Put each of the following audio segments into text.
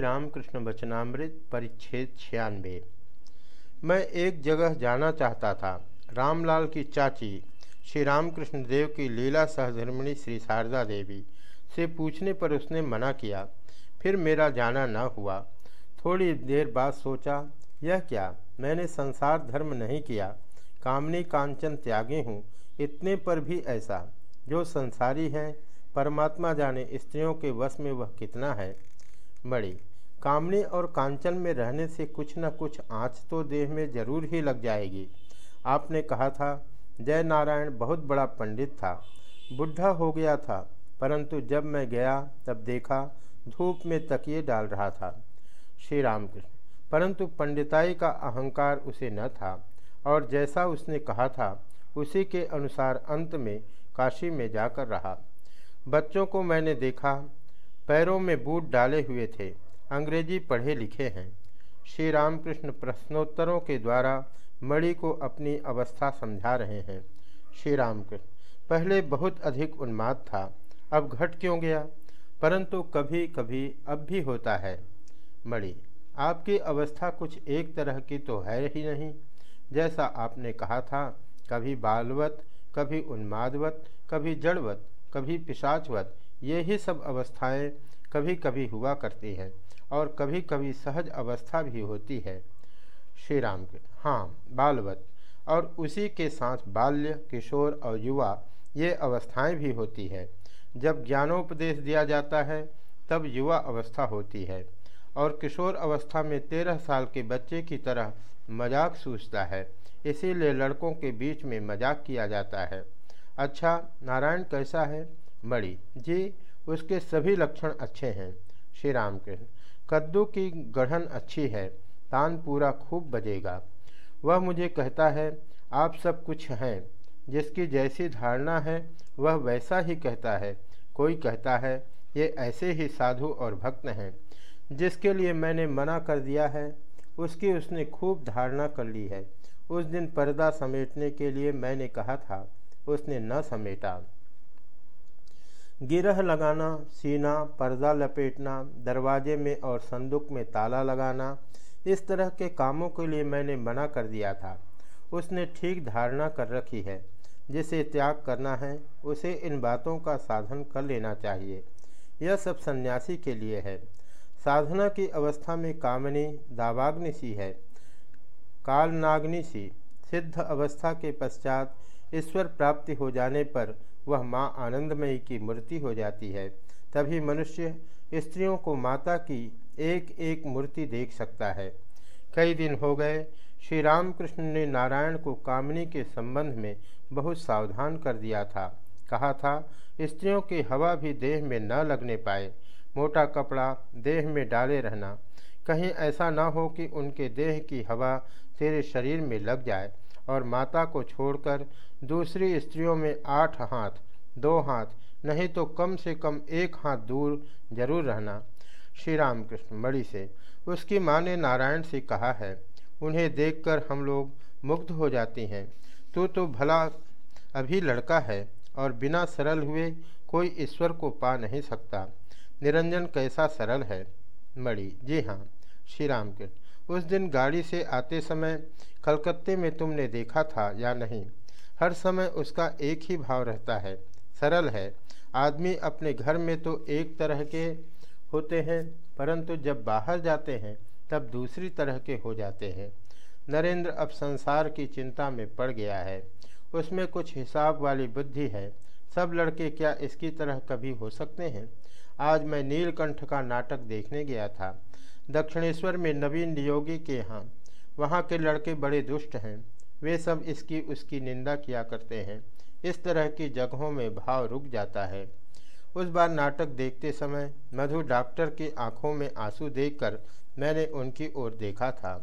श्री रामकृष्ण वचनामृत परिच्छेद छियानवे। मैं एक जगह जाना चाहता था। रामलाल की चाची श्री रामकृष्ण देव की लीला सहधर्मिणी श्री शारदा देवी से पूछने पर उसने मना किया। फिर मेरा जाना न हुआ। थोड़ी देर बाद सोचा, यह क्या? मैंने संसार धर्म नहीं किया। कामनी कांचन त्यागी हूँ। इतने पर भी ऐसा। जो संसारी हैं, परमात्मा जाने स्त्रियों के वश में वह कितना है? मणि। कामनी और कांचन में रहने से कुछ न कुछ आँच तो देह में ज़रूर ही लग जाएगी। आपने कहा था जय नारायण बहुत बड़ा पंडित था। बुढ़ा हो गया था, परंतु जब मैं गया, तब देखा, धूप में तकिए डाल रहा था। श्री रामकृष्ण परंतु पंडिताई का अहंकार उसे न था, और जैसा उसने कहा था, उसी के अनुसार अंत में काशी में जाकर रहा। बच्चों को मैंने देखा, पैरों में बूट डाले हुए थे। अंग्रेज़ी पढ़े लिखे हैं। श्री रामकृष्ण प्रश्नोत्तरों के द्वारा मणि को अपनी अवस्था समझा रहे हैं। श्री रामकृष्ण पहले बहुत अधिक उन्माद था, अब घट क्यों गया? परंतु कभी कभी अब भी होता है। मणि, आपकी अवस्था कुछ एक तरह की तो है ही नहीं। जैसा आपने कहा था, कभी बालवत, कभी उन्मादवत, कभी जड़वत, कभी पिशाचवत, ये ही सब अवस्थाएँ कभी कभी हुआ करती है और कभी कभी सहज अवस्था भी होती है। श्री राम के हाँ बालवत और उसी के साथ बाल्य, किशोर और युवा, ये अवस्थाएँ भी होती है। जब ज्ञानोपदेश दिया जाता है, तब युवा अवस्था होती है और किशोर अवस्था में तेरह साल के बच्चे की तरह मज़ाक सूझता है। इसीलिए लड़कों के बीच में मज़ाक किया जाता है। अच्छा नारायण कैसा है? मणि जी उसके सभी लक्षण अच्छे हैं। श्री राम कृष्ण कद्दू की गढ़न अच्छी है, तान पूरा खूब बजेगा। वह मुझे कहता है, आप सब कुछ हैं, जिसकी जैसी धारणा है, वह वैसा ही कहता है। कोई कहता है, ये ऐसे ही साधु और भक्त हैं, जिसके लिए मैंने मना कर दिया है, उसकी उसने खूब धारणा कर ली है। उस दिन पर्दा समेटने के लिए मैंने कहा था, उसने न समेटा। गिरह लगाना, सीना, पर्दा लपेटना, दरवाजे में और संदूक में ताला लगाना, इस तरह के कामों के लिए मैंने मना कर दिया था। उसने ठीक धारणा कर रखी है। जिसे त्याग करना है, उसे इन बातों का साधन कर लेना चाहिए। यह सब सन्यासी के लिए है। साधना की अवस्था में कामनी, दावाग्नि सी है। कालनाग्नि सी। सिद्ध अवस्था के पश्चात ईश्वर प्राप्ति हो जाने पर वह माँ आनंदमयी की मूर्ति हो जाती है। तभी मनुष्य स्त्रियों को माता की एक एक मूर्ति देख सकता है। कई दिन हो गए श्री रामकृष्ण ने नारायण को कामनी के संबंध में बहुत सावधान कर दिया था। कहा था, स्त्रियों की हवा भी देह में न लगने पाए। मोटा कपड़ा देह में डाले रहना। कहीं ऐसा ना हो कि उनके देह की हवा तेरे शरीर में लग जाए। और माता को छोड़कर दूसरी स्त्रियों में आठ हाथ, दो हाथ, नहीं तो कम से कम एक हाथ दूर ज़रूर रहना। श्री रामकृष्ण मणि से उसकी माँ ने नारायण से कहा है, उन्हें देखकर हम लोग मुग्ध हो जाती हैं। तू तो भला अभी लड़का है और बिना सरल हुए कोई ईश्वर को पा नहीं सकता। निरंजन कैसा सरल है? मणि जी हाँ। श्री राम कृष्ण उस दिन गाड़ी से आते समय, कलकत्ते में तुमने देखा था या नहीं? हर समय उसका एक ही भाव रहता है, सरल है। आदमी अपने घर में तो एक तरह के होते हैं, परंतु जब बाहर जाते हैं, तब दूसरी तरह के हो जाते हैं। नरेंद्र अब संसार की चिंता में पड़ गया है। उसमें कुछ हिसाब वाली बुद्धि है। सब लड़के क्या इसकी तरह कभी हो सकते हैं? आज मैं नीलकंठ का नाटक देखने गया था। दक्षिणेश्वर में नवीन योगी के यहाँ। वहाँ के लड़के बड़े दुष्ट हैं। वे सब इसकी उसकी निंदा किया करते हैं। इस तरह की जगहों में भाव रुक जाता है। उस बार नाटक देखते समय मधु डॉक्टर की आँखों में आँसू देखकर मैंने उनकी ओर देखा था।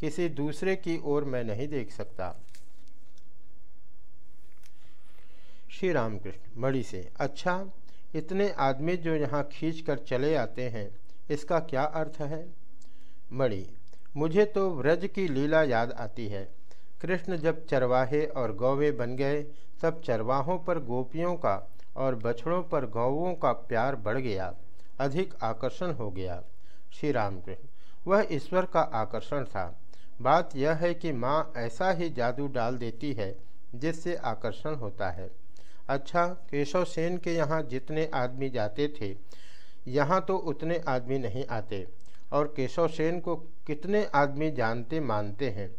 किसी दूसरे की ओर मैं नहीं देख सकता। श्री रामकृष्ण, मणि से अच्छा इतने आदमी जो यहाँ खींच कर चले आते हैं, इसका क्या अर्थ है? मणि, मुझे तो व्रज की लीला याद आती है। कृष्ण जब चरवाहे और गौवे बन गए, तब चरवाहों पर गोपियों का और बछड़ों पर गौवों का प्यार बढ़ गया, अधिक आकर्षण हो गया। श्री रामकृष्ण वह ईश्वर का आकर्षण था। बात यह है कि माँ ऐसा ही जादू डाल देती है, जिससे आकर्षण होता है। अच्छा केशव सेन के यहाँ जितने आदमी जाते थे, यहाँ तो उतने आदमी नहीं आते। और केशव सेन को कितने आदमी जानते मानते हैं?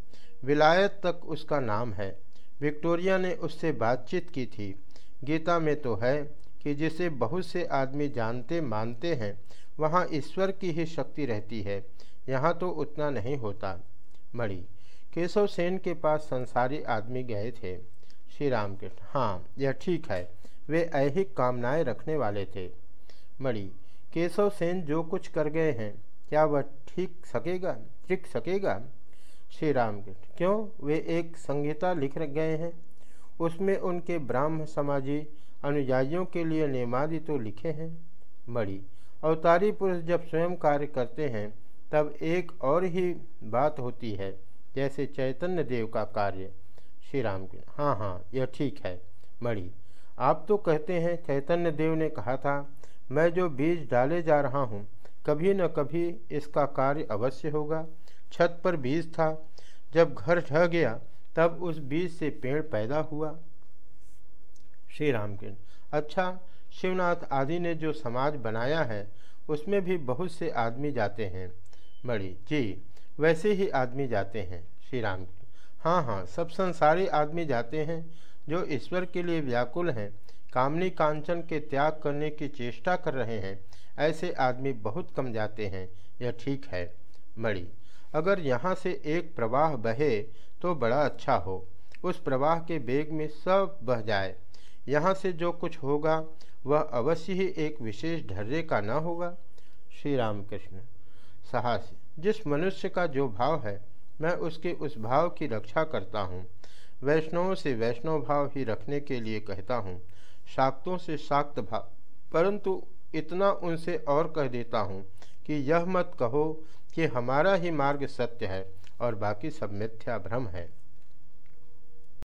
विलायत तक उसका नाम है। विक्टोरिया ने उससे बातचीत की थी। गीता में तो है कि जिसे बहुत से आदमी जानते मानते हैं, वहाँ ईश्वर की ही शक्ति रहती है। यहाँ तो उतना नहीं होता। मणि केशव सेन के पास संसारी आदमी गए थे। श्री राम कृष्ण हाँ यह ठीक है, वे ऐहिक कामनाएँ रखने वाले थे। मणि केशव सेन जो कुछ कर गए हैं क्या वह ठीक सकेगा? टिक सकेगा? श्री राम क्यों? वे एक संहिता लिख गए हैं। उसमें उनके ब्राह्म समाजी अनुयायियों के लिए नेमादि तो लिखे हैं। मणि अवतारी पुरुष जब स्वयं कार्य करते हैं, तब एक और ही बात होती है, जैसे चैतन्य देव का कार्य। श्री राम के हाँ हाँ यह ठीक है। मणि आप तो कहते हैं चैतन्य देव ने कहा था, मैं जो बीज डाले जा रहा हूँ कभी न कभी इसका कार्य अवश्य होगा। छत पर बीज था। जब घर ढह गया, तब उस बीज से पेड़ पैदा हुआ। श्री राम के अच्छा शिवनाथ आदि ने जो समाज बनाया है, उसमें भी बहुत से आदमी जाते हैं। मणि, जी, वैसे ही आदमी जाते हैं। श्री राम हाँ हाँ सब संसारी आदमी जाते हैं जो ईश्वर के लिए व्याकुल हैं। कामनी कांचन के त्याग करने की चेष्टा कर रहे हैं। ऐसे आदमी बहुत कम जाते हैं। यह ठीक है, मणि। अगर यहाँ से एक प्रवाह बहे तो बड़ा अच्छा हो। उस प्रवाह के बेग में सब बह जाए। यहाँ से जो कुछ होगा, वह अवश्य ही एक विशेष ढर्रे का न होगा। श्री राम कृष्ण साहस, जिस मनुष्य का जो भाव है, मैं उसके उस भाव की रक्षा करता हूँ। वैष्णवों से वैष्णव भाव ही रखने के लिए कहता हूँ। शाक्तों से शाक्त भाव। परंतु इतना उनसे और कह देता हूँ कि यह मत कहो कि हमारा ही मार्ग सत्य है और बाकी सब मिथ्या भ्रम है।